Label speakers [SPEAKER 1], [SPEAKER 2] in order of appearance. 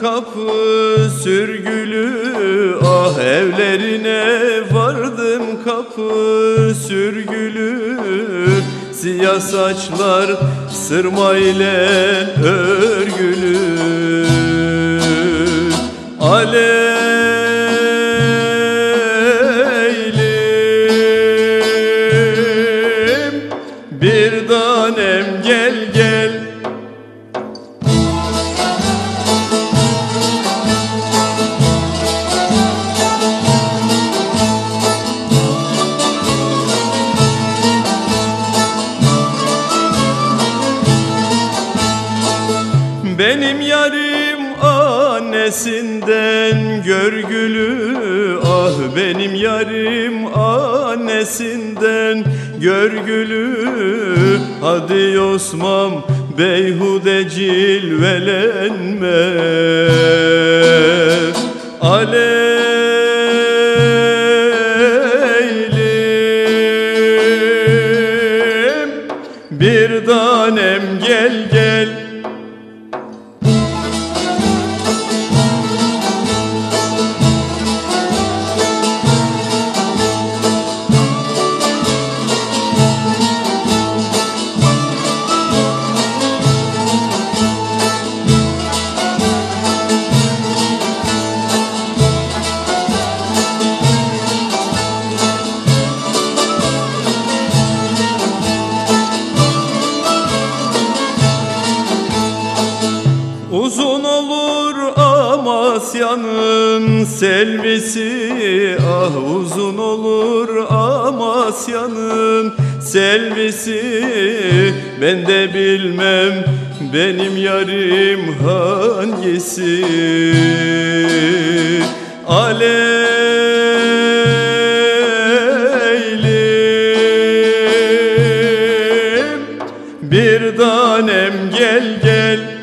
[SPEAKER 1] Kapı sürgülü Ah evlerine vardım kapı sürgülü. Siyah saçlar sırma ile örgülü. Aleylim bir tanem gel gel Benim yarim annesinden görgülü Ah benim yarim annesinden görgülü Hadi Osman beyhude cilvelenme Aleylim. Bir tanem gel gel Uzun olur Amasya'nın selvesi. Ah uzun olur Amasya'nın selvesi. Ben de bilmem benim yarim hangisi. Alev bir tanem gel gel.